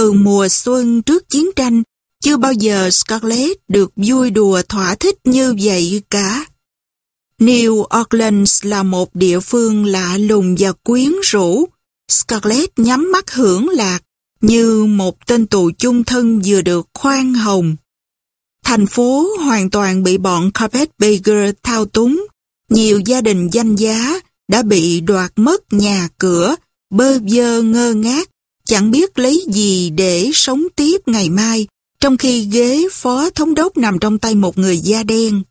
Từ mùa xuân trước chiến tranh, chưa bao giờ Scarlett được vui đùa thỏa thích như vậy cả. New Orleans là một địa phương lạ lùng và quyến rũ. Scarlett nhắm mắt hưởng lạc như một tên tù chung thân vừa được khoan hồng. Thành phố hoàn toàn bị bọn Carpetbagger thao túng. Nhiều gia đình danh giá đã bị đoạt mất nhà cửa, bơ vơ ngơ ngác, chẳng biết lấy gì để sống tiếp ngày mai, trong khi ghế phó thống đốc nằm trong tay một người da đen.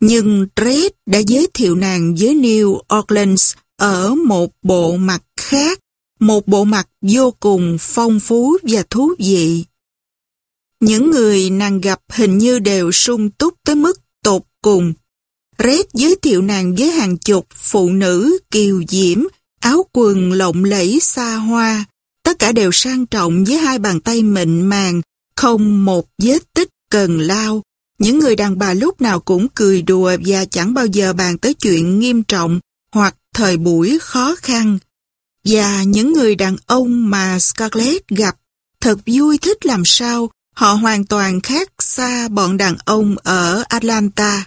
Nhưng Red đã giới thiệu nàng với New Orleans ở một bộ mặt khác, một bộ mặt vô cùng phong phú và thú vị. Những người nàng gặp hình như đều sung túc tới mức tột cùng. Red giới thiệu nàng với hàng chục phụ nữ kiều diễm, áo quần lộng lẫy xa hoa, tất cả đều sang trọng với hai bàn tay mịn màng, không một vết tích cần lao. Những người đàn bà lúc nào cũng cười đùa và chẳng bao giờ bàn tới chuyện nghiêm trọng hoặc thời buổi khó khăn. Và những người đàn ông mà Scarlett gặp thật vui thích làm sao họ hoàn toàn khác xa bọn đàn ông ở Atlanta.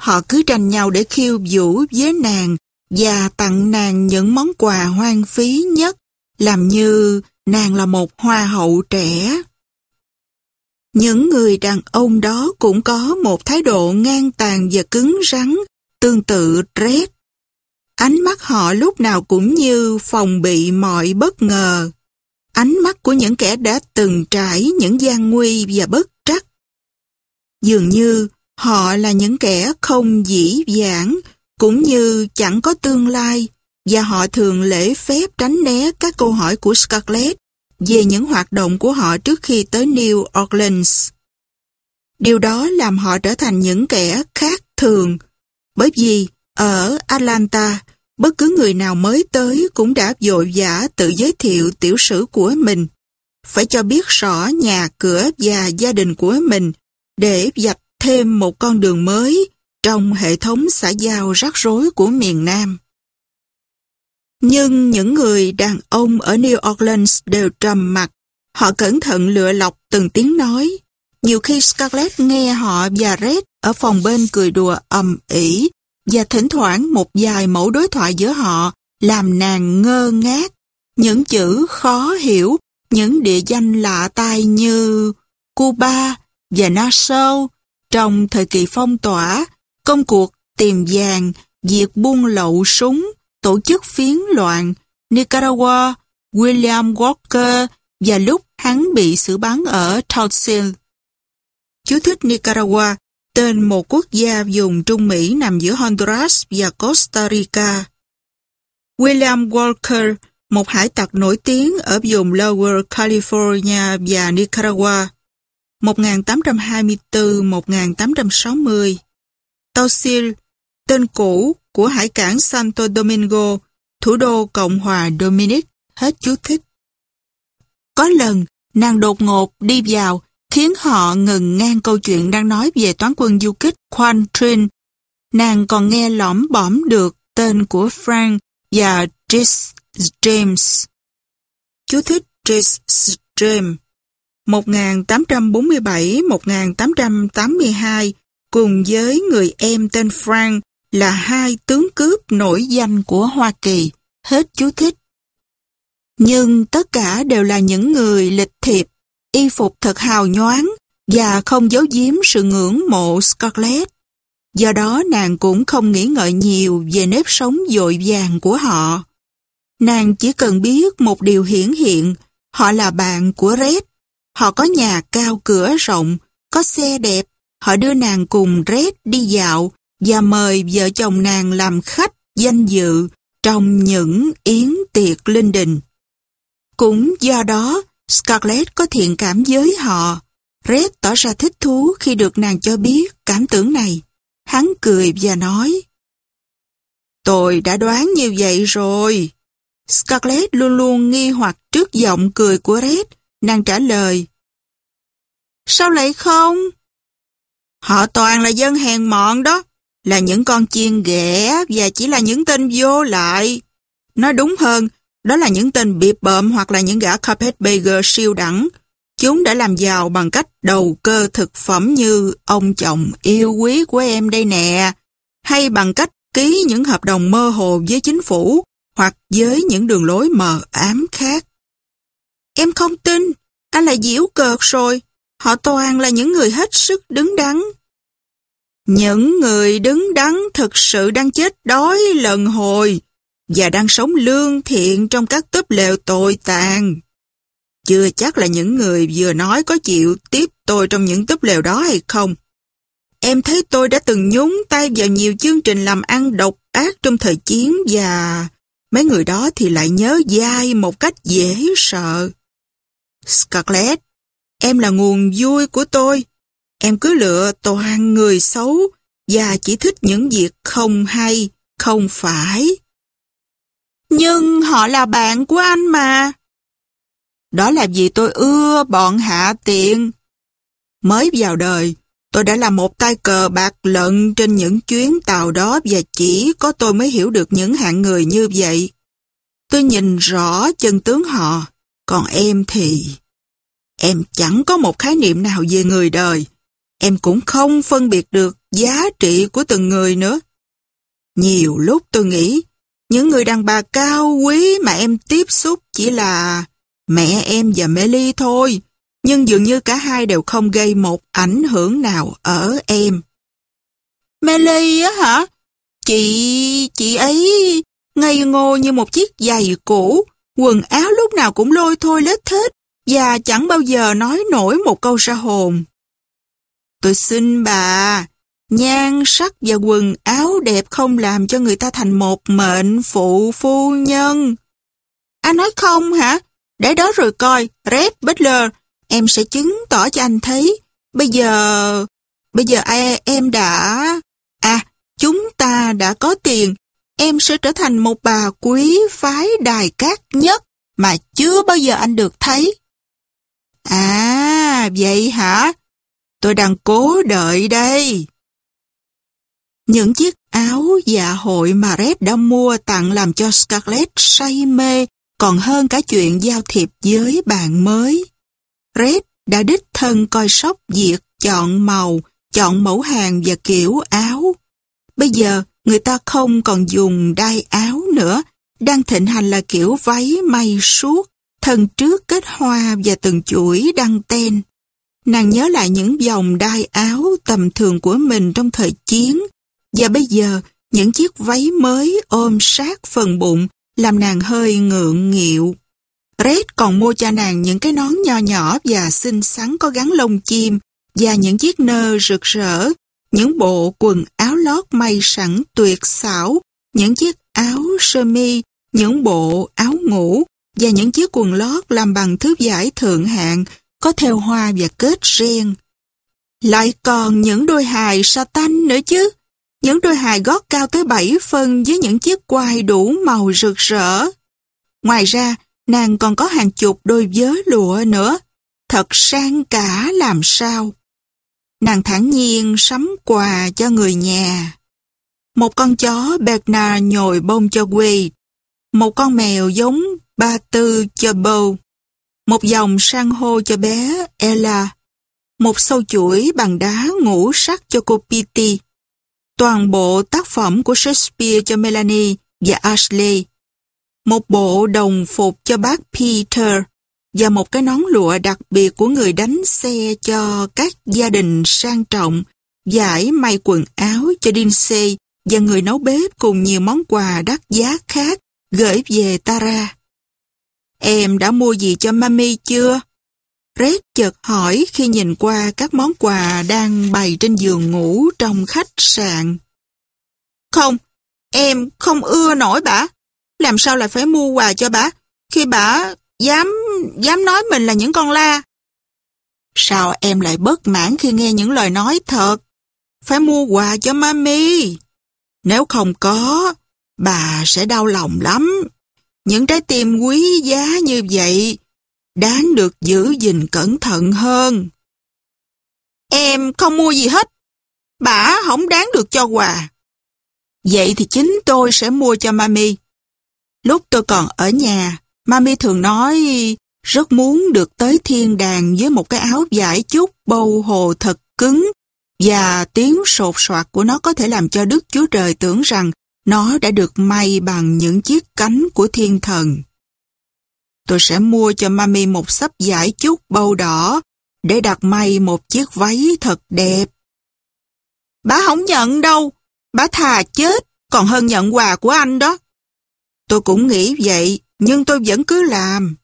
Họ cứ tranh nhau để khiêu vũ với nàng và tặng nàng những món quà hoang phí nhất, làm như nàng là một hoa hậu trẻ. Những người đàn ông đó cũng có một thái độ ngang tàn và cứng rắn, tương tự Red. Ánh mắt họ lúc nào cũng như phòng bị mọi bất ngờ. Ánh mắt của những kẻ đã từng trải những gian nguy và bất trắc. Dường như họ là những kẻ không dĩ dãn, cũng như chẳng có tương lai, và họ thường lễ phép tránh né các câu hỏi của Scarlett về những hoạt động của họ trước khi tới New Orleans. Điều đó làm họ trở thành những kẻ khác thường, bởi vì ở Atlanta, bất cứ người nào mới tới cũng đã vội vã tự giới thiệu tiểu sử của mình. Phải cho biết rõ nhà cửa và gia đình của mình để dạch thêm một con đường mới trong hệ thống xã giao rắc rối của miền Nam. Nhưng những người đàn ông ở New Orleans đều trầm mặt. Họ cẩn thận lựa lọc từng tiếng nói. Nhiều khi Scarlett nghe họ và Red ở phòng bên cười đùa ầm ĩ và thỉnh thoảng một vài mẫu đối thoại giữa họ làm nàng ngơ ngác. Những chữ khó hiểu, những địa danh lạ tai như Cuba và Nassau trong thời kỳ phong tỏa, công cuộc tìm vàng, việc buôn lậu súng, tổ chức phiến loạn, Nicaragua, William Walker và lúc hắn bị xử bắn ở Tulsil. Chú thích Nicaragua, tên một quốc gia vùng Trung Mỹ nằm giữa Honduras và Costa Rica. William Walker, một hải tặc nổi tiếng ở vùng Lower California và Nicaragua, 1824-1860. Tulsil, tên cũ của hải cảng Santo Domingo, thủ đô Cộng hòa Dominic, hết chú thích. Có lần, nàng đột ngột đi vào, khiến họ ngừng ngang câu chuyện đang nói về toán quân du kích Quan Trin. Nàng còn nghe lõm bõm được tên của Frank và Tris James. Chú thích Tris James 1847-1882 cùng với người em tên Frank là hai tướng cướp nổi danh của Hoa Kỳ. Hết chú thích. Nhưng tất cả đều là những người lịch thiệp, y phục thật hào nhoáng và không giấu giếm sự ngưỡng mộ Scarlett. Do đó nàng cũng không nghĩ ngợi nhiều về nếp sống dội vàng của họ. Nàng chỉ cần biết một điều hiển hiện, họ là bạn của Red. Họ có nhà cao cửa rộng, có xe đẹp, họ đưa nàng cùng Red đi dạo và mời vợ chồng nàng làm khách danh dự trong những yến tiệc linh đình. Cũng do đó, Scarlett có thiện cảm với họ. Red tỏ ra thích thú khi được nàng cho biết cảm tưởng này. Hắn cười và nói, Tôi đã đoán như vậy rồi. Scarlett luôn luôn nghi hoặc trước giọng cười của Red. Nàng trả lời, Sao lại không? Họ toàn là dân hèn mọn đó là những con chiên ghẻ và chỉ là những tên vô lại. Nói đúng hơn, đó là những tên bịp bợm hoặc là những gã carpet bagger siêu đẳng. Chúng đã làm giàu bằng cách đầu cơ thực phẩm như ông chồng yêu quý của em đây nè, hay bằng cách ký những hợp đồng mơ hồ với chính phủ hoặc với những đường lối mờ ám khác. Em không tin, anh là diễu cợt rồi. Họ toàn là những người hết sức đứng đắn. Những người đứng đắn thực sự đang chết đói lần hồi và đang sống lương thiện trong các túp lều tồi tàn. Chưa chắc là những người vừa nói có chịu tiếp tôi trong những túp lều đó hay không. Em thấy tôi đã từng nhúng tay vào nhiều chương trình làm ăn độc ác trong thời chiến và mấy người đó thì lại nhớ dai một cách dễ sợ. Scarlett, em là nguồn vui của tôi. Em cứ lựa toàn người xấu và chỉ thích những việc không hay, không phải. Nhưng họ là bạn của anh mà. Đó là vì tôi ưa bọn hạ tiện. Mới vào đời, tôi đã là một tay cờ bạc lận trên những chuyến tàu đó và chỉ có tôi mới hiểu được những hạng người như vậy. Tôi nhìn rõ chân tướng họ, còn em thì... Em chẳng có một khái niệm nào về người đời. Em cũng không phân biệt được giá trị của từng người nữa. Nhiều lúc tôi nghĩ, những người đàn bà cao quý mà em tiếp xúc chỉ là mẹ em và Melly thôi, nhưng dường như cả hai đều không gây một ảnh hưởng nào ở em. Melly á hả? Chị... chị ấy ngây ngô như một chiếc giày cũ, quần áo lúc nào cũng lôi thôi lết thết và chẳng bao giờ nói nổi một câu ra hồn. Tôi xin bà, nhan sắc và quần áo đẹp không làm cho người ta thành một mệnh phụ phu nhân. Anh nói không hả? Để đó rồi coi, Red Butler, em sẽ chứng tỏ cho anh thấy. Bây giờ, bây giờ ai em đã... À, chúng ta đã có tiền, em sẽ trở thành một bà quý phái đài cát nhất mà chưa bao giờ anh được thấy. À, vậy hả? Tôi đang cố đợi đây. Những chiếc áo dạ hội mà Red đã mua tặng làm cho Scarlett say mê còn hơn cả chuyện giao thiệp với bạn mới. Red đã đích thân coi sóc việc chọn màu, chọn mẫu hàng và kiểu áo. Bây giờ, người ta không còn dùng đai áo nữa, đang thịnh hành là kiểu váy may suốt, thân trước kết hoa và từng chuỗi đăng ten. Nàng nhớ lại những dòng đai áo tầm thường của mình trong thời chiến, và bây giờ những chiếc váy mới ôm sát phần bụng làm nàng hơi ngượng nghịu. Red còn mua cho nàng những cái nón nho nhỏ và xinh xắn có gắn lông chim và những chiếc nơ rực rỡ, những bộ quần áo lót may sẵn tuyệt xảo, những chiếc áo sơ mi, những bộ áo ngủ và những chiếc quần lót làm bằng thứ vải thượng hạng có theo hoa và kết riêng, Lại còn những đôi hài satan nữa chứ. Những đôi hài gót cao tới 7 phân với những chiếc quai đủ màu rực rỡ. Ngoài ra, nàng còn có hàng chục đôi vớ lụa nữa. Thật sang cả làm sao. Nàng thản nhiên sắm quà cho người nhà. Một con chó Bernard nhồi bông cho Wade. Một con mèo giống ba tư cho Bow, một dòng sang hô cho bé Ella. Một sâu chuỗi bằng đá ngũ sắc cho cô Petey, toàn bộ tác phẩm của Shakespeare cho Melanie và Ashley, một bộ đồng phục cho bác Peter và một cái nón lụa đặc biệt của người đánh xe cho các gia đình sang trọng, giải may quần áo cho Dinsey và người nấu bếp cùng nhiều món quà đắt giá khác gửi về Tara. Em đã mua gì cho mami chưa? Red chợt hỏi khi nhìn qua các món quà đang bày trên giường ngủ trong khách sạn. Không, em không ưa nổi bà. Làm sao lại phải mua quà cho bà khi bà dám dám nói mình là những con la? Sao em lại bất mãn khi nghe những lời nói thật? Phải mua quà cho mami. Nếu không có, bà sẽ đau lòng lắm. Những trái tim quý giá như vậy đáng được giữ gìn cẩn thận hơn. Em không mua gì hết. Bà không đáng được cho quà. Vậy thì chính tôi sẽ mua cho mami. Lúc tôi còn ở nhà, Mami thường nói rất muốn được tới thiên đàng với một cái áo vải chút bầu hồ thật cứng và tiếng sột soạt của nó có thể làm cho Đức Chúa Trời tưởng rằng nó đã được may bằng những chiếc cánh của thiên thần. Tôi sẽ mua cho Mami một sắp giải chút bầu đỏ để đặt may một chiếc váy thật đẹp. Bà không nhận đâu, bà thà chết còn hơn nhận quà của anh đó. Tôi cũng nghĩ vậy, nhưng tôi vẫn cứ làm.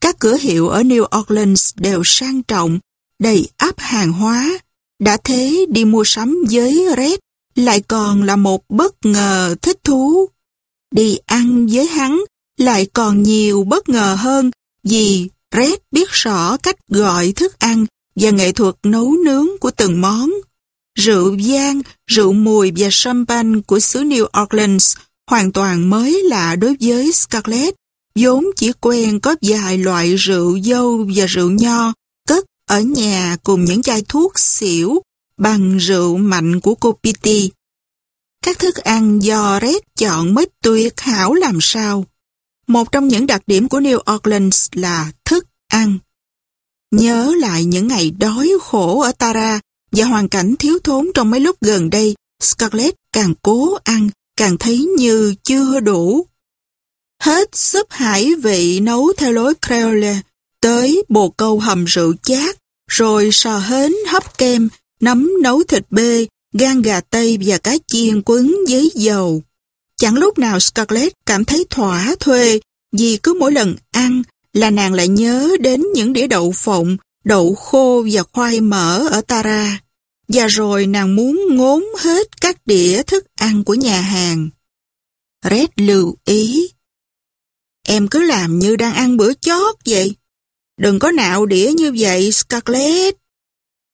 Các cửa hiệu ở New Orleans đều sang trọng, đầy áp hàng hóa. Đã thế đi mua sắm với Red lại còn là một bất ngờ thích thú. Đi ăn với hắn lại còn nhiều bất ngờ hơn vì Red biết rõ cách gọi thức ăn và nghệ thuật nấu nướng của từng món. Rượu vang, rượu mùi và champagne của xứ New Orleans hoàn toàn mới lạ đối với Scarlett, vốn chỉ quen có vài loại rượu dâu và rượu nho cất ở nhà cùng những chai thuốc xỉu bằng rượu mạnh của cô pity Các thức ăn do Red chọn mới tuyệt hảo làm sao. Một trong những đặc điểm của New Orleans là thức ăn. Nhớ lại những ngày đói khổ ở Tara và hoàn cảnh thiếu thốn trong mấy lúc gần đây, Scarlett càng cố ăn, càng thấy như chưa đủ. Hết súp hải vị nấu theo lối Creole, tới bồ câu hầm rượu chát, rồi sò hến hấp kem, nấm nấu thịt bê, gan gà tây và cá chiên quấn với dầu. Chẳng lúc nào Scarlett cảm thấy thỏa thuê vì cứ mỗi lần ăn là nàng lại nhớ đến những đĩa đậu phộng, đậu khô và khoai mỡ ở Tara. Và rồi nàng muốn ngốn hết các đĩa thức ăn của nhà hàng. Red lưu ý. Em cứ làm như đang ăn bữa chót vậy. Đừng có nạo đĩa như vậy, Scarlett.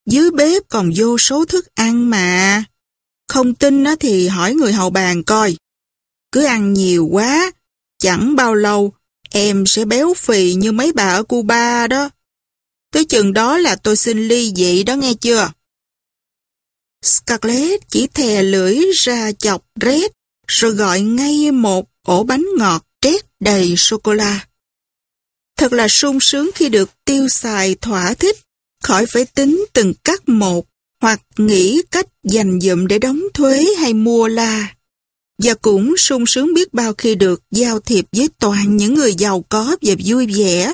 Dưới bếp còn vô số thức ăn mà. Không tin nó thì hỏi người hầu bàn coi. Cứ ăn nhiều quá, chẳng bao lâu em sẽ béo phì như mấy bà ở Cuba đó. Tới chừng đó là tôi xin ly dị đó nghe chưa? Scarlett chỉ thè lưỡi ra chọc rét rồi gọi ngay một ổ bánh ngọt trét đầy sô-cô-la. Thật là sung sướng khi được tiêu xài thỏa thích, khỏi phải tính từng cắt một hoặc nghĩ cách dành dụm để đóng thuế hay mua la. Và cũng sung sướng biết bao khi được giao thiệp với toàn những người giàu có và vui vẻ,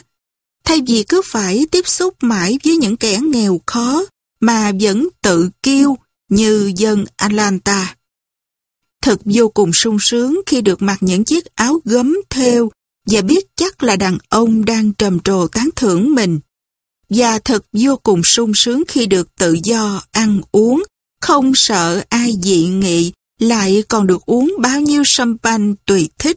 thay vì cứ phải tiếp xúc mãi với những kẻ nghèo khó mà vẫn tự kiêu như dân Atlanta. Thật vô cùng sung sướng khi được mặc những chiếc áo gấm theo và biết chắc là đàn ông đang trầm trồ tán thưởng mình. Và thật vô cùng sung sướng khi được tự do ăn uống, không sợ ai dị nghị, lại còn được uống bao nhiêu champagne tùy thích.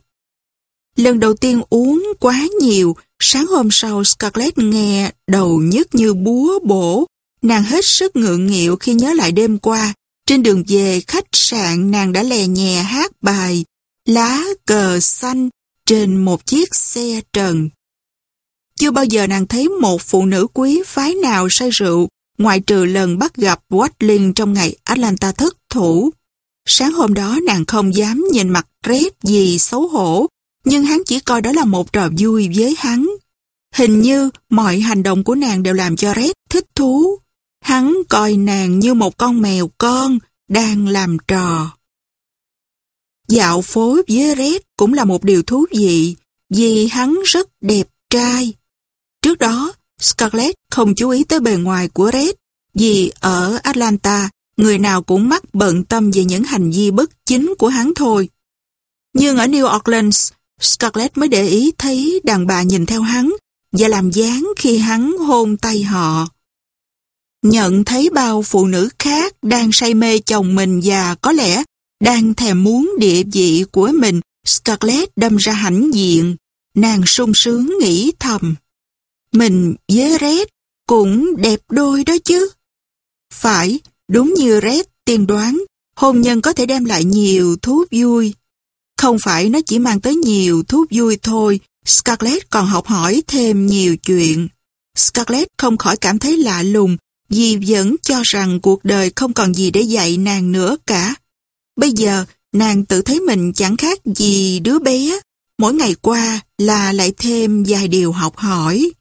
Lần đầu tiên uống quá nhiều, sáng hôm sau Scarlett nghe đầu nhức như búa bổ, Nàng hết sức ngượng nghịu khi nhớ lại đêm qua, trên đường về khách sạn nàng đã lè nhẹ hát bài Lá cờ xanh trên một chiếc xe trần. Chưa bao giờ nàng thấy một phụ nữ quý phái nào say rượu, ngoại trừ lần bắt gặp Watling trong ngày Atlanta thất thủ. Sáng hôm đó nàng không dám nhìn mặt Red gì xấu hổ, nhưng hắn chỉ coi đó là một trò vui với hắn. Hình như mọi hành động của nàng đều làm cho Red thích thú. Hắn coi nàng như một con mèo con đang làm trò. Dạo phố với Red cũng là một điều thú vị vì hắn rất đẹp trai. Trước đó, Scarlett không chú ý tới bề ngoài của Red vì ở Atlanta người nào cũng mắc bận tâm về những hành vi bất chính của hắn thôi. Nhưng ở New Orleans, Scarlett mới để ý thấy đàn bà nhìn theo hắn và làm dáng khi hắn hôn tay họ. Nhận thấy bao phụ nữ khác đang say mê chồng mình và có lẽ đang thèm muốn địa vị của mình, Scarlett đâm ra hãnh diện. Nàng sung sướng nghĩ thầm. Mình với Red cũng đẹp đôi đó chứ. Phải, đúng như Red tiên đoán, hôn nhân có thể đem lại nhiều thú vui. Không phải nó chỉ mang tới nhiều thú vui thôi, Scarlett còn học hỏi thêm nhiều chuyện. Scarlett không khỏi cảm thấy lạ lùng vì vẫn cho rằng cuộc đời không còn gì để dạy nàng nữa cả. Bây giờ, nàng tự thấy mình chẳng khác gì đứa bé, mỗi ngày qua là lại thêm vài điều học hỏi.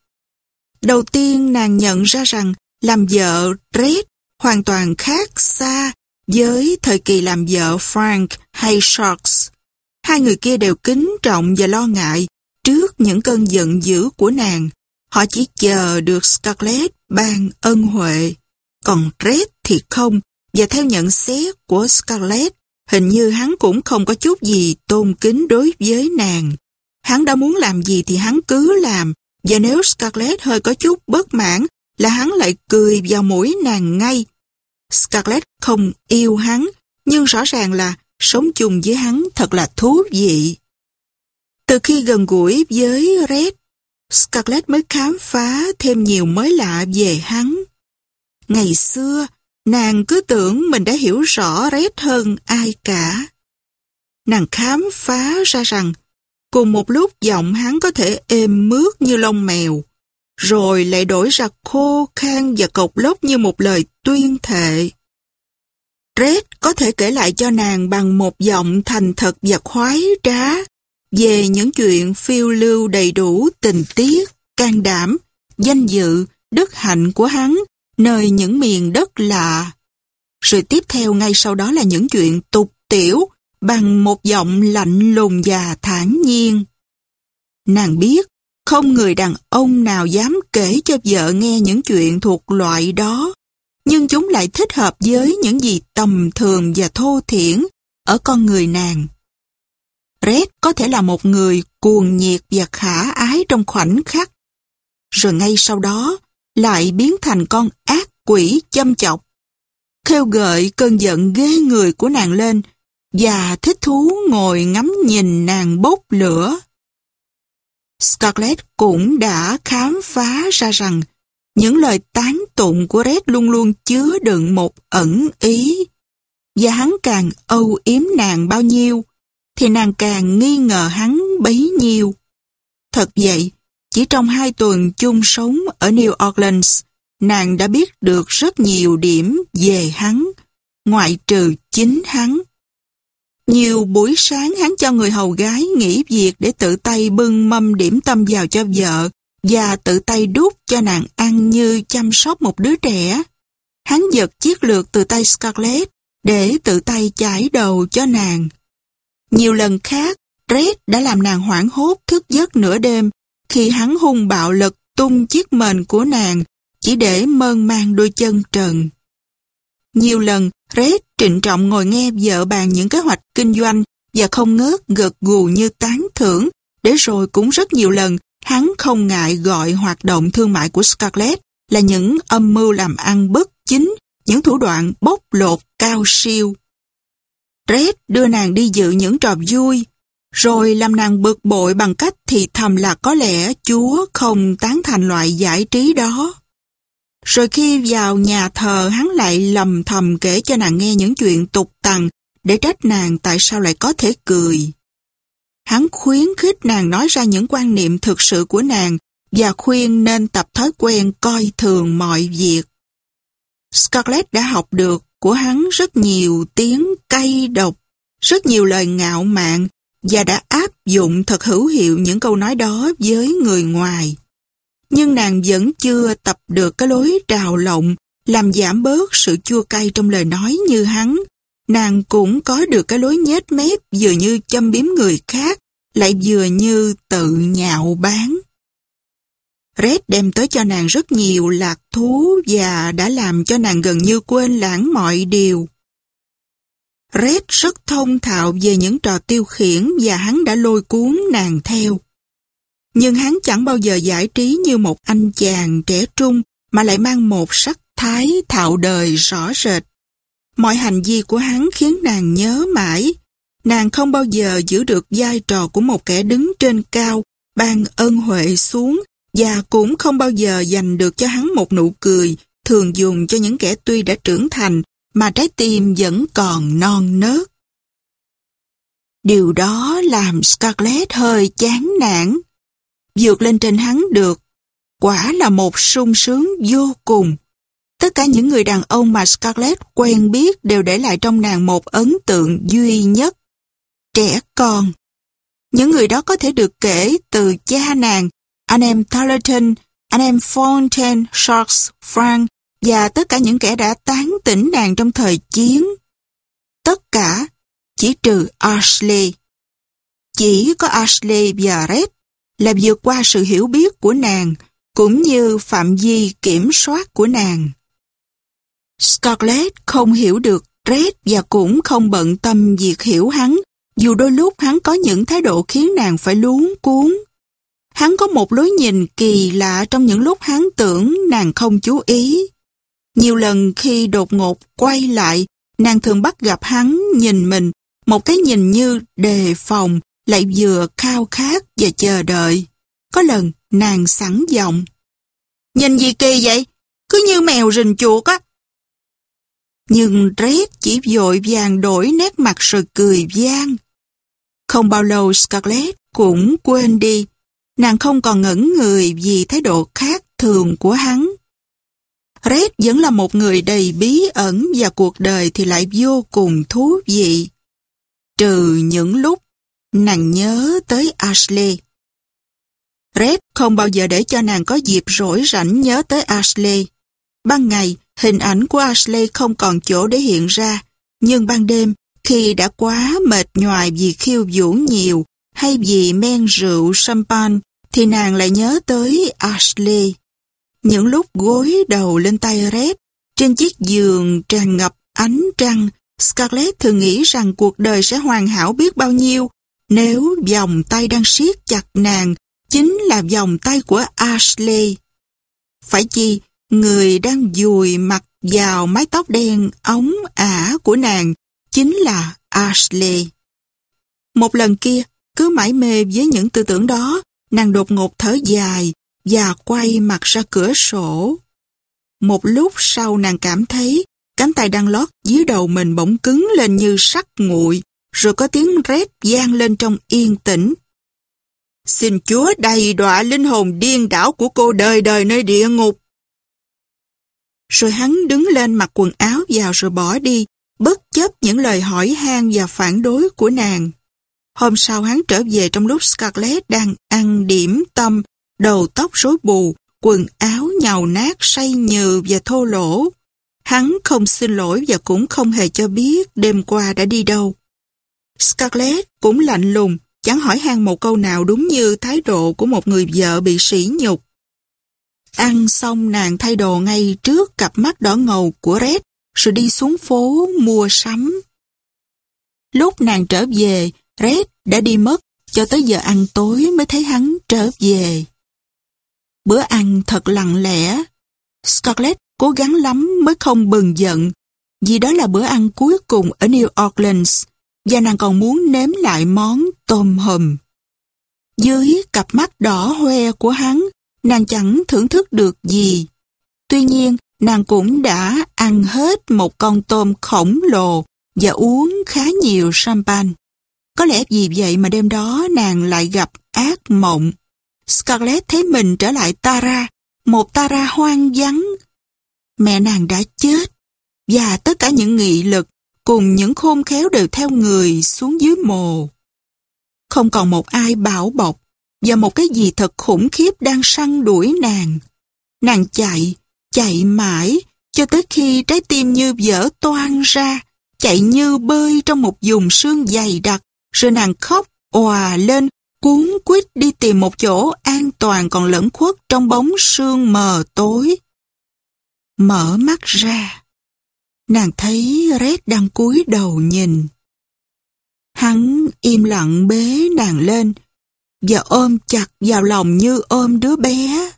Đầu tiên nàng nhận ra rằng làm vợ Red hoàn toàn khác xa với thời kỳ làm vợ Frank hay Sharks. Hai người kia đều kính trọng và lo ngại trước những cơn giận dữ của nàng. Họ chỉ chờ được Scarlett ban ân huệ. Còn Red thì không, và theo nhận xét của Scarlett, hình như hắn cũng không có chút gì tôn kính đối với nàng. Hắn đã muốn làm gì thì hắn cứ làm, và nếu Scarlett hơi có chút bất mãn, là hắn lại cười vào mũi nàng ngay. Scarlett không yêu hắn, nhưng rõ ràng là sống chung với hắn thật là thú vị. Từ khi gần gũi với Red, Scarlett mới khám phá thêm nhiều mới lạ về hắn. Ngày xưa, nàng cứ tưởng mình đã hiểu rõ Red hơn ai cả. Nàng khám phá ra rằng, cùng một lúc giọng hắn có thể êm mướt như lông mèo, rồi lại đổi ra khô khan và cộc lốc như một lời tuyên thệ. Red có thể kể lại cho nàng bằng một giọng thành thật và khoái trá về những chuyện phiêu lưu đầy đủ tình tiết, can đảm, danh dự, đức hạnh của hắn nơi những miền đất lạ. Rồi tiếp theo ngay sau đó là những chuyện tục tiểu bằng một giọng lạnh lùng và thản nhiên. Nàng biết không người đàn ông nào dám kể cho vợ nghe những chuyện thuộc loại đó, nhưng chúng lại thích hợp với những gì tầm thường và thô thiển ở con người nàng. Red có thể là một người cuồng nhiệt và khả ái trong khoảnh khắc, rồi ngay sau đó lại biến thành con ác quỷ châm chọc, khêu gợi cơn giận ghê người của nàng lên và thích thú ngồi ngắm nhìn nàng bốc lửa. Scarlett cũng đã khám phá ra rằng những lời tán tụng của Red luôn luôn chứa đựng một ẩn ý. Và hắn càng âu yếm nàng bao nhiêu, thì nàng càng nghi ngờ hắn bấy nhiêu. Thật vậy, chỉ trong hai tuần chung sống ở New Orleans, nàng đã biết được rất nhiều điểm về hắn, ngoại trừ chính hắn. Nhiều buổi sáng hắn cho người hầu gái nghỉ việc để tự tay bưng mâm điểm tâm vào cho vợ và tự tay đút cho nàng ăn như chăm sóc một đứa trẻ. Hắn giật chiếc lược từ tay Scarlett để tự tay chải đầu cho nàng. Nhiều lần khác, Red đã làm nàng hoảng hốt thức giấc nửa đêm khi hắn hung bạo lực tung chiếc mền của nàng chỉ để mơn mang đôi chân trần. Nhiều lần, Red trịnh trọng ngồi nghe vợ bàn những kế hoạch kinh doanh và không ngớt gật gù như tán thưởng, để rồi cũng rất nhiều lần hắn không ngại gọi hoạt động thương mại của Scarlett là những âm mưu làm ăn bất chính, những thủ đoạn bóc lột cao siêu. Red đưa nàng đi dự những trò vui, rồi làm nàng bực bội bằng cách thì thầm là có lẽ Chúa không tán thành loại giải trí đó. Rồi khi vào nhà thờ hắn lại lầm thầm kể cho nàng nghe những chuyện tục tằng để trách nàng tại sao lại có thể cười. Hắn khuyến khích nàng nói ra những quan niệm thực sự của nàng và khuyên nên tập thói quen coi thường mọi việc. Scarlett đã học được của hắn rất nhiều tiếng cay độc, rất nhiều lời ngạo mạn và đã áp dụng thật hữu hiệu những câu nói đó với người ngoài. Nhưng nàng vẫn chưa tập được cái lối trào lộng làm giảm bớt sự chua cay trong lời nói như hắn. Nàng cũng có được cái lối nhếch mép vừa như châm biếm người khác, lại vừa như tự nhạo bán. Red đem tới cho nàng rất nhiều lạc thú và đã làm cho nàng gần như quên lãng mọi điều. Red rất thông thạo về những trò tiêu khiển và hắn đã lôi cuốn nàng theo. Nhưng hắn chẳng bao giờ giải trí như một anh chàng trẻ trung mà lại mang một sắc thái thạo đời rõ rệt. Mọi hành vi của hắn khiến nàng nhớ mãi. Nàng không bao giờ giữ được vai trò của một kẻ đứng trên cao, ban ân huệ xuống và cũng không bao giờ dành được cho hắn một nụ cười thường dùng cho những kẻ tuy đã trưởng thành mà trái tim vẫn còn non nớt. Điều đó làm Scarlett hơi chán nản. Vượt lên trên hắn được, quả là một sung sướng vô cùng. Tất cả những người đàn ông mà Scarlett quen biết đều để lại trong nàng một ấn tượng duy nhất. trẻ con. Những người đó có thể được kể từ cha nàng, anh em Tarleton, anh em Fontaine, Sharks, Frank và tất cả những kẻ đã tán tỉnh nàng trong thời chiến. Tất cả, chỉ trừ Ashley. Chỉ có Ashley và Red là vượt qua sự hiểu biết của nàng, cũng như phạm vi kiểm soát của nàng. Scarlett không hiểu được Red và cũng không bận tâm việc hiểu hắn, dù đôi lúc hắn có những thái độ khiến nàng phải luống cuốn. Hắn có một lối nhìn kỳ lạ trong những lúc hắn tưởng nàng không chú ý. Nhiều lần khi đột ngột quay lại, nàng thường bắt gặp hắn nhìn mình, một cái nhìn như đề phòng, lại vừa khao khát và chờ đợi. Có lần, nàng sẵn giọng. Nhìn gì kỳ vậy? Cứ như mèo rình chuột á. Nhưng Red chỉ vội vàng đổi nét mặt rồi cười gian. Không bao lâu Scarlett cũng quên đi. Nàng không còn ngẩn người vì thái độ khác thường của hắn. Red vẫn là một người đầy bí ẩn và cuộc đời thì lại vô cùng thú vị. Trừ những lúc nàng nhớ tới Ashley. Red không bao giờ để cho nàng có dịp rỗi rảnh nhớ tới Ashley. Ban ngày, hình ảnh của Ashley không còn chỗ để hiện ra, nhưng ban đêm, khi đã quá mệt nhoài vì khiêu vũ nhiều hay vì men rượu champagne, thì nàng lại nhớ tới Ashley. Những lúc gối đầu lên tay Red, trên chiếc giường tràn ngập ánh trăng, Scarlett thường nghĩ rằng cuộc đời sẽ hoàn hảo biết bao nhiêu nếu vòng tay đang siết chặt nàng chính là vòng tay của Ashley. Phải chi, người đang dùi mặt vào mái tóc đen ống ả của nàng chính là Ashley. Một lần kia, cứ mãi mê với những tư tưởng đó, nàng đột ngột thở dài và quay mặt ra cửa sổ. Một lúc sau nàng cảm thấy cánh tay đang lót dưới đầu mình bỗng cứng lên như sắt nguội, rồi có tiếng rét gian lên trong yên tĩnh. Xin Chúa đầy đọa linh hồn điên đảo của cô đời đời nơi địa ngục. Rồi hắn đứng lên mặc quần áo vào rồi bỏ đi, bất chấp những lời hỏi han và phản đối của nàng. Hôm sau hắn trở về trong lúc Scarlett đang ăn điểm tâm, đầu tóc rối bù, quần áo nhàu nát, say nhừ và thô lỗ. Hắn không xin lỗi và cũng không hề cho biết đêm qua đã đi đâu. Scarlett cũng lạnh lùng, chẳng hỏi han một câu nào đúng như thái độ của một người vợ bị sỉ nhục. Ăn xong nàng thay đồ ngay trước cặp mắt đỏ ngầu của Red, rồi đi xuống phố mua sắm. Lúc nàng trở về, Red đã đi mất, cho tới giờ ăn tối mới thấy hắn trở về. Bữa ăn thật lặng lẽ. Scarlett cố gắng lắm mới không bừng giận, vì đó là bữa ăn cuối cùng ở New Orleans, và nàng còn muốn nếm lại món tôm hùm. Dưới cặp mắt đỏ hoe của hắn, nàng chẳng thưởng thức được gì. Tuy nhiên, nàng cũng đã ăn hết một con tôm khổng lồ và uống khá nhiều champagne. Có lẽ vì vậy mà đêm đó nàng lại gặp ác mộng. Scarlett thấy mình trở lại Tara, một Tara hoang vắng. Mẹ nàng đã chết, và tất cả những nghị lực cùng những khôn khéo đều theo người xuống dưới mồ. Không còn một ai bảo bọc và một cái gì thật khủng khiếp đang săn đuổi nàng. Nàng chạy, chạy mãi cho tới khi trái tim như vỡ toan ra, chạy như bơi trong một vùng sương dày đặc, rồi nàng khóc òa lên, cuốn quýt đi tìm một chỗ an toàn còn lẫn khuất trong bóng sương mờ tối. Mở mắt ra, nàng thấy Red đang cúi đầu nhìn. Hắn im lặng bế nàng lên và ôm chặt vào lòng như ôm đứa bé.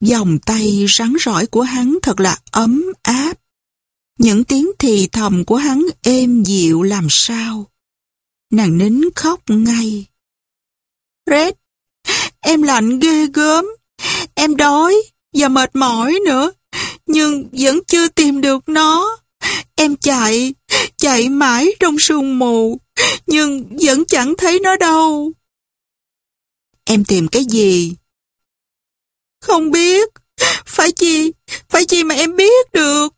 Dòng tay rắn rỏi của hắn thật là ấm áp. Những tiếng thì thầm của hắn êm dịu làm sao. Nàng nín khóc ngay. Red, em lạnh ghê gớm. Em đói và mệt mỏi nữa nhưng vẫn chưa tìm được nó. Em chạy, chạy mãi trong sương mù, nhưng vẫn chẳng thấy nó đâu. Em tìm cái gì? Không biết. Phải chi, phải chi mà em biết được.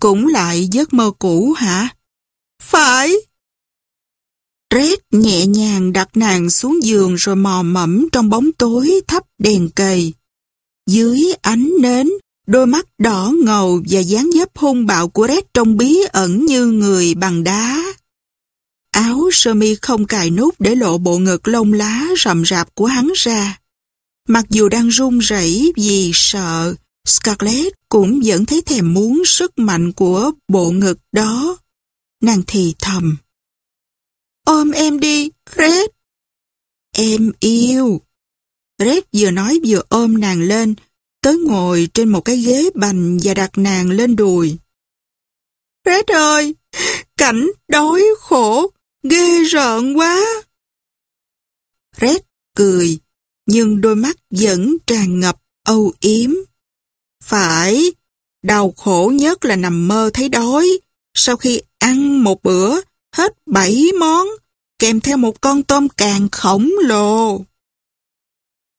Cũng lại giấc mơ cũ hả? Phải. Red nhẹ nhàng đặt nàng xuống giường rồi mò mẫm trong bóng tối thắp đèn cầy. Dưới ánh nến, đôi mắt đỏ ngầu và dáng dấp hung bạo của Red trông bí ẩn như người bằng đá. Áo sơ mi không cài nút để lộ bộ ngực lông lá rậm rạp của hắn ra. Mặc dù đang run rẩy vì sợ, Scarlett cũng vẫn thấy thèm muốn sức mạnh của bộ ngực đó. Nàng thì thầm. Ôm em đi, Red. Em yêu. Red vừa nói vừa ôm nàng lên, tới ngồi trên một cái ghế bành và đặt nàng lên đùi. Red ơi, cảnh đói khổ, ghê rợn quá. Red cười, nhưng đôi mắt vẫn tràn ngập âu yếm. Phải, đau khổ nhất là nằm mơ thấy đói, sau khi ăn một bữa, hết bảy món, kèm theo một con tôm càng khổng lồ.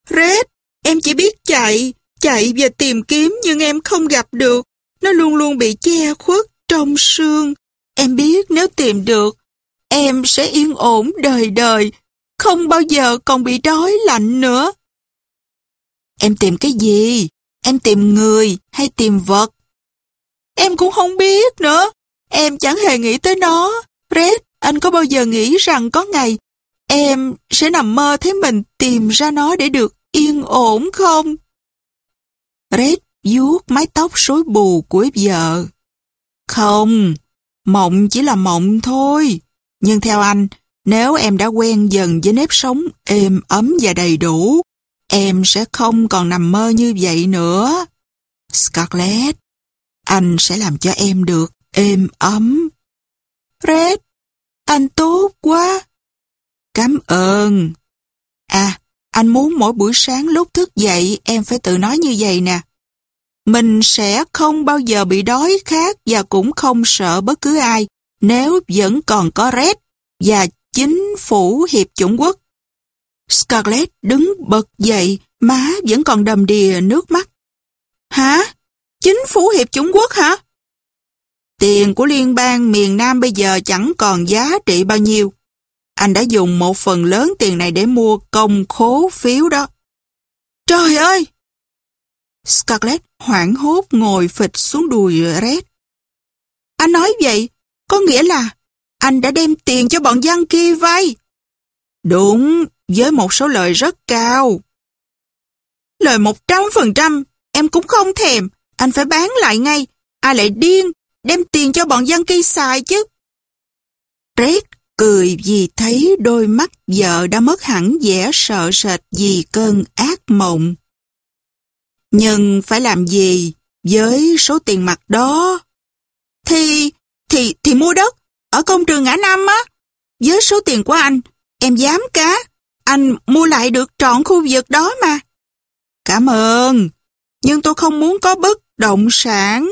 Red, em chỉ biết chạy, chạy và tìm kiếm nhưng em không gặp được. Nó luôn luôn bị che khuất trong sương. Em biết nếu tìm được, em sẽ yên ổn đời đời, không bao giờ còn bị đói lạnh nữa. Em tìm cái gì? Em tìm người hay tìm vật? Em cũng không biết nữa. Em chẳng hề nghĩ tới nó. Fred anh có bao giờ nghĩ rằng có ngày em sẽ nằm mơ thấy mình tìm ra nó để được yên ổn không? Red vuốt mái tóc rối bù của vợ. Không, mộng chỉ là mộng thôi. Nhưng theo anh, nếu em đã quen dần với nếp sống êm ấm và đầy đủ, em sẽ không còn nằm mơ như vậy nữa. Scarlett, anh sẽ làm cho em được êm ấm. Red, anh tốt quá. Cảm ơn. À, anh muốn mỗi buổi sáng lúc thức dậy em phải tự nói như vậy nè. Mình sẽ không bao giờ bị đói khát và cũng không sợ bất cứ ai nếu vẫn còn có Red và chính phủ Hiệp Chủng Quốc. Scarlett đứng bật dậy, má vẫn còn đầm đìa nước mắt. Hả? Chính phủ Hiệp Chủng Quốc hả? Tiền của liên bang miền Nam bây giờ chẳng còn giá trị bao nhiêu. Anh đã dùng một phần lớn tiền này để mua công khố phiếu đó. Trời ơi! Scarlett hoảng hốt ngồi phịch xuống đùi Red. Anh nói vậy, có nghĩa là anh đã đem tiền cho bọn dân kia vay. Đúng, với một số lời rất cao. Lời một trăm phần trăm, em cũng không thèm, anh phải bán lại ngay. Ai lại điên, đem tiền cho bọn dân kia xài chứ. Red cười vì thấy đôi mắt vợ đã mất hẳn vẻ sợ sệt vì cơn ác mộng. Nhưng phải làm gì với số tiền mặt đó? Thì, thì, thì mua đất ở công trường ngã năm á. Với số tiền của anh, em dám cá, anh mua lại được trọn khu vực đó mà. Cảm ơn, nhưng tôi không muốn có bất động sản.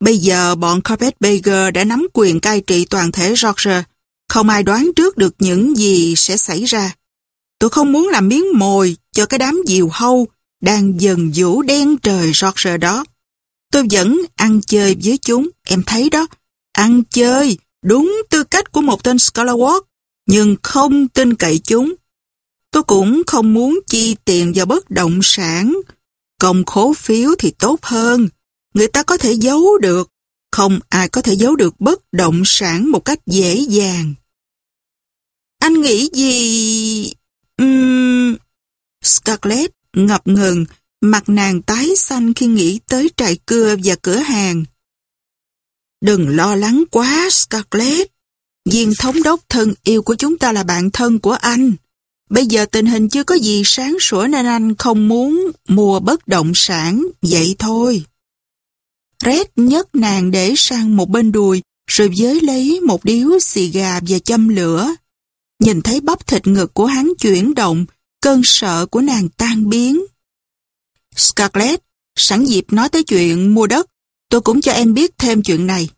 Bây giờ bọn Carpet Baker đã nắm quyền cai trị toàn thể Georgia. Không ai đoán trước được những gì sẽ xảy ra. Tôi không muốn làm miếng mồi cho cái đám diều hâu đang dần vũ đen trời Georgia đó. Tôi vẫn ăn chơi với chúng, em thấy đó. Ăn chơi, đúng tư cách của một tên Scholarwalk, nhưng không tin cậy chúng. Tôi cũng không muốn chi tiền vào bất động sản. Công khố phiếu thì tốt hơn. Người ta có thể giấu được. Không ai có thể giấu được bất động sản một cách dễ dàng. Anh nghĩ gì... Uhm... Scarlett ngập ngừng, mặt nàng tái xanh khi nghĩ tới trại cưa và cửa hàng. Đừng lo lắng quá, Scarlett. Viên thống đốc thân yêu của chúng ta là bạn thân của anh. Bây giờ tình hình chưa có gì sáng sủa nên anh không muốn mua bất động sản, vậy thôi. Red nhấc nàng để sang một bên đùi, rồi giới lấy một điếu xì gà và châm lửa. Nhìn thấy bắp thịt ngực của hắn chuyển động, cơn sợ của nàng tan biến. Scarlett, sẵn dịp nói tới chuyện mua đất, tôi cũng cho em biết thêm chuyện này.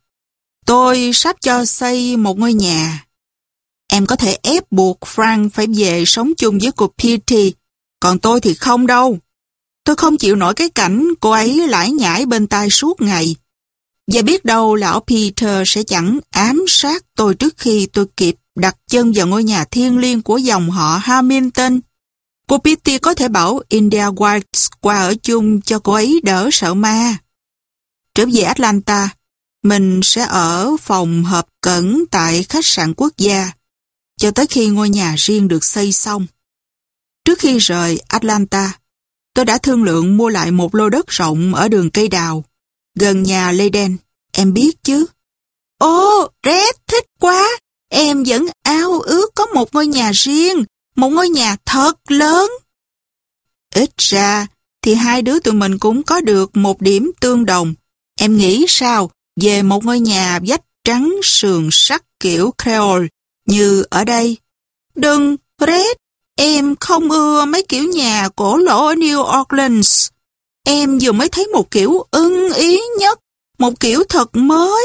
Tôi sắp cho xây một ngôi nhà. Em có thể ép buộc Frank phải về sống chung với cô Petey, còn tôi thì không đâu. Tôi không chịu nổi cái cảnh cô ấy lải nhải bên tai suốt ngày. Và biết đâu lão Peter sẽ chẳng ám sát tôi trước khi tôi kịp đặt chân vào ngôi nhà thiên liêng của dòng họ Hamilton. Cô Pitty có thể bảo India White qua ở chung cho cô ấy đỡ sợ ma. Trở về Atlanta, mình sẽ ở phòng hợp cẩn tại khách sạn quốc gia cho tới khi ngôi nhà riêng được xây xong. Trước khi rời Atlanta, tôi đã thương lượng mua lại một lô đất rộng ở đường cây đào, gần nhà Leyden, em biết chứ. Ồ, Red, thích quá! Em vẫn ao ước có một ngôi nhà riêng, một ngôi nhà thật lớn. Ít ra, thì hai đứa tụi mình cũng có được một điểm tương đồng. Em nghĩ sao về một ngôi nhà vách trắng sườn sắt kiểu Creole như ở đây? Đừng, Red, em không ưa mấy kiểu nhà cổ lỗ ở New Orleans. Em vừa mới thấy một kiểu ưng ý nhất, một kiểu thật mới.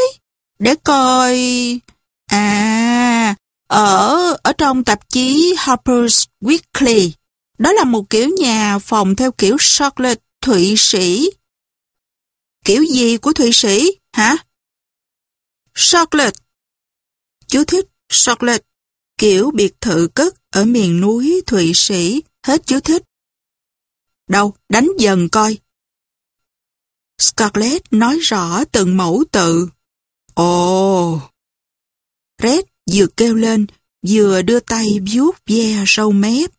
Để coi... À, ở ở trong tạp chí Harper's Weekly, đó là một kiểu nhà phòng theo kiểu Charlotte Thụy Sĩ. Kiểu gì của Thụy Sĩ, hả? Charlotte. Chú thích Charlotte, kiểu biệt thự cất ở miền núi Thụy Sĩ, hết chú thích. Đâu, đánh dần coi. Scarlett nói rõ từng mẫu tự. Ồ! Red vừa kêu lên, vừa đưa tay vuốt ve râu mép.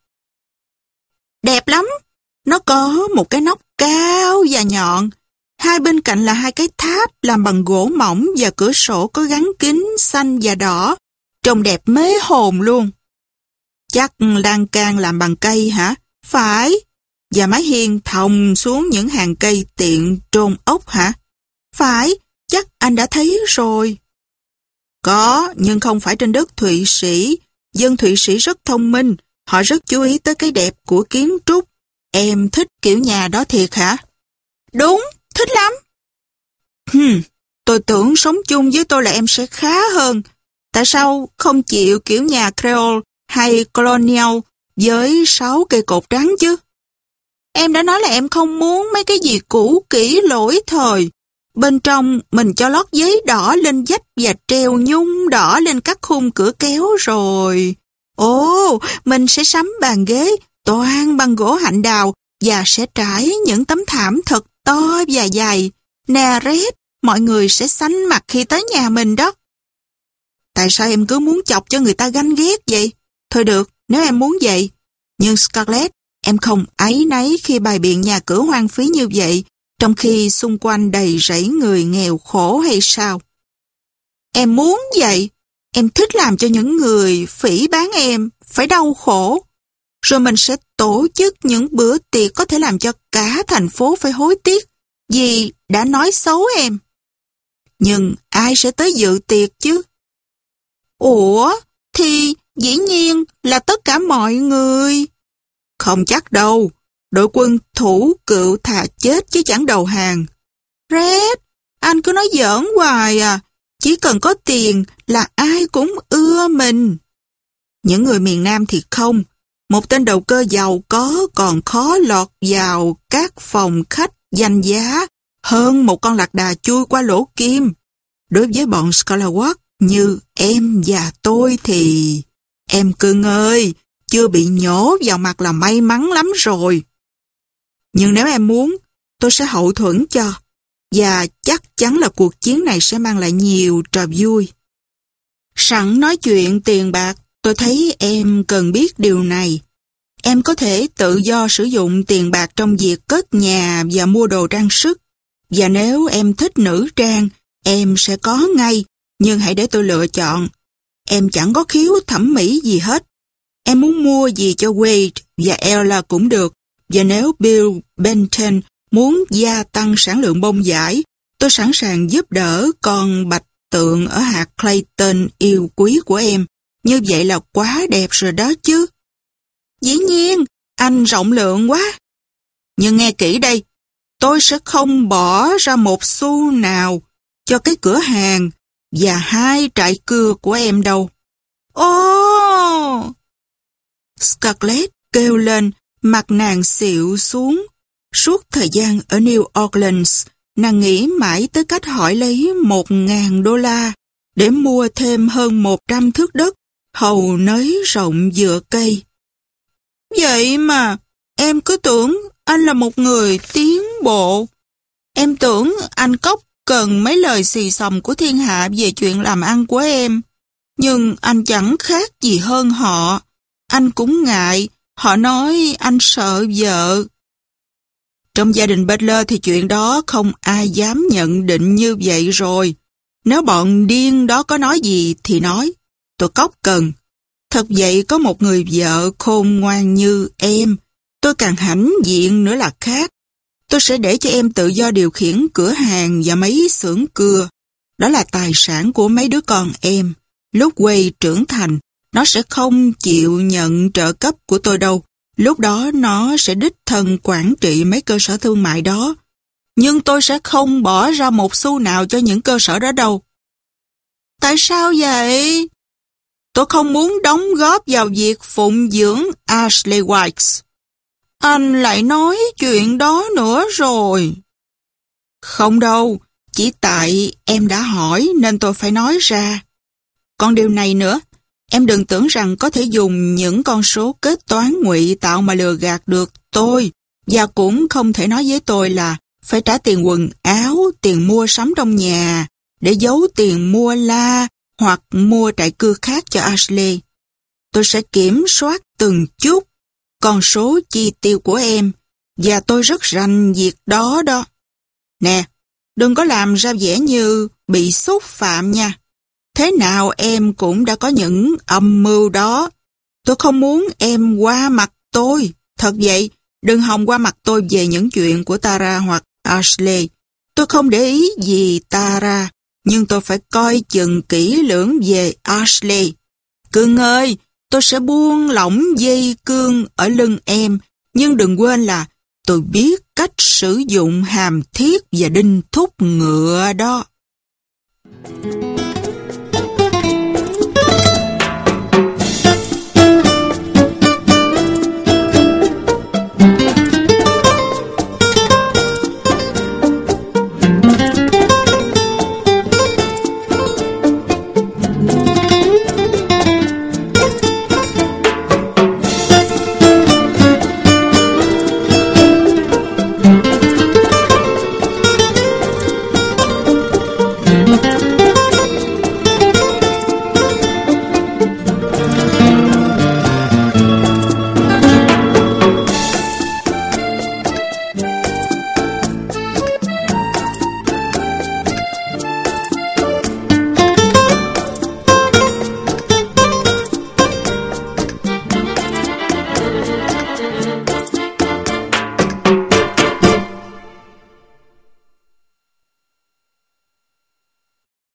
Đẹp lắm! Nó có một cái nóc cao và nhọn. Hai bên cạnh là hai cái tháp làm bằng gỗ mỏng và cửa sổ có gắn kính xanh và đỏ. Trông đẹp mê hồn luôn. Chắc lan can làm bằng cây hả? Phải. Và mái hiên thòng xuống những hàng cây tiện trôn ốc hả? Phải, chắc anh đã thấy rồi. Có, nhưng không phải trên đất Thụy Sĩ. Dân Thụy Sĩ rất thông minh, họ rất chú ý tới cái đẹp của kiến trúc. Em thích kiểu nhà đó thiệt hả? Đúng, thích lắm. Hừm, tôi tưởng sống chung với tôi là em sẽ khá hơn. Tại sao không chịu kiểu nhà Creole hay Colonial với sáu cây cột trắng chứ? Em đã nói là em không muốn mấy cái gì cũ kỹ lỗi thời. Bên trong mình cho lót giấy đỏ lên dách và treo nhung đỏ lên các khung cửa kéo rồi. Ồ, mình sẽ sắm bàn ghế toàn bằng gỗ hạnh đào và sẽ trải những tấm thảm thật to và dày. Nè Red, mọi người sẽ xanh mặt khi tới nhà mình đó. Tại sao em cứ muốn chọc cho người ta ganh ghét vậy? Thôi được, nếu em muốn vậy. Nhưng Scarlett, em không ấy nấy khi bài biện nhà cửa hoang phí như vậy trong khi xung quanh đầy rẫy người nghèo khổ hay sao? Em muốn vậy, em thích làm cho những người phỉ bán em phải đau khổ. Rồi mình sẽ tổ chức những bữa tiệc có thể làm cho cả thành phố phải hối tiếc vì đã nói xấu em. Nhưng ai sẽ tới dự tiệc chứ? Ủa, thì dĩ nhiên là tất cả mọi người. Không chắc đâu, đội quân thủ cựu thà chết chứ chẳng đầu hàng. Red, anh cứ nói giỡn hoài à, chỉ cần có tiền là ai cũng ưa mình. Những người miền Nam thì không, một tên đầu cơ giàu có còn khó lọt vào các phòng khách danh giá hơn một con lạc đà chui qua lỗ kim. Đối với bọn Scalawatt như em và tôi thì... Em cưng ơi, chưa bị nhổ vào mặt là may mắn lắm rồi. Nhưng nếu em muốn, tôi sẽ hậu thuẫn cho. Và chắc chắn là cuộc chiến này sẽ mang lại nhiều trò vui. Sẵn nói chuyện tiền bạc, tôi thấy em cần biết điều này. Em có thể tự do sử dụng tiền bạc trong việc cất nhà và mua đồ trang sức. Và nếu em thích nữ trang, em sẽ có ngay, nhưng hãy để tôi lựa chọn. Em chẳng có khiếu thẩm mỹ gì hết. Em muốn mua gì cho Wade và Ella cũng được, và nếu Bill Benton muốn gia tăng sản lượng bông giải, tôi sẵn sàng giúp đỡ con bạch tượng ở hạt Clayton yêu quý của em. Như vậy là quá đẹp rồi đó chứ. Dĩ nhiên, anh rộng lượng quá. Nhưng nghe kỹ đây, tôi sẽ không bỏ ra một xu nào cho cái cửa hàng và hai trại cưa của em đâu. Ô! Scarlett kêu lên Mặt nàng xịu xuống. Suốt thời gian ở New Orleans, nàng nghĩ mãi tới cách hỏi lấy một ngàn đô la để mua thêm hơn một trăm thước đất hầu nới rộng dựa cây. Vậy mà, em cứ tưởng anh là một người tiến bộ. Em tưởng anh Cốc cần mấy lời xì xầm của thiên hạ về chuyện làm ăn của em. Nhưng anh chẳng khác gì hơn họ. Anh cũng ngại, họ nói anh sợ vợ. Trong gia đình Butler thì chuyện đó không ai dám nhận định như vậy rồi. Nếu bọn điên đó có nói gì thì nói. Tôi cóc cần. Thật vậy có một người vợ khôn ngoan như em. Tôi càng hãnh diện nữa là khác. Tôi sẽ để cho em tự do điều khiển cửa hàng và mấy xưởng cưa. Đó là tài sản của mấy đứa con em. Lúc quay trưởng thành, nó sẽ không chịu nhận trợ cấp của tôi đâu. Lúc đó nó sẽ đích thân quản trị mấy cơ sở thương mại đó. Nhưng tôi sẽ không bỏ ra một xu nào cho những cơ sở đó đâu. Tại sao vậy? Tôi không muốn đóng góp vào việc phụng dưỡng Ashley White. Anh lại nói chuyện đó nữa rồi. Không đâu, chỉ tại em đã hỏi nên tôi phải nói ra. Còn điều này nữa, em đừng tưởng rằng có thể dùng những con số kết toán ngụy tạo mà lừa gạt được tôi. Và cũng không thể nói với tôi là phải trả tiền quần áo, tiền mua sắm trong nhà, để giấu tiền mua la hoặc mua trại cưa khác cho Ashley. Tôi sẽ kiểm soát từng chút con số chi tiêu của em và tôi rất rành việc đó đó. Nè, đừng có làm ra vẻ như bị xúc phạm nha. Thế nào em cũng đã có những âm mưu đó. Tôi không muốn em qua mặt tôi. Thật vậy, đừng hòng qua mặt tôi về những chuyện của Tara hoặc Ashley. Tôi không để ý gì Tara, nhưng tôi phải coi chừng kỹ lưỡng về Ashley. Cưng ơi, tôi sẽ buông lỏng dây cương ở lưng em, nhưng đừng quên là tôi biết cách sử dụng hàm thiết và đinh thúc ngựa đó. Thank you.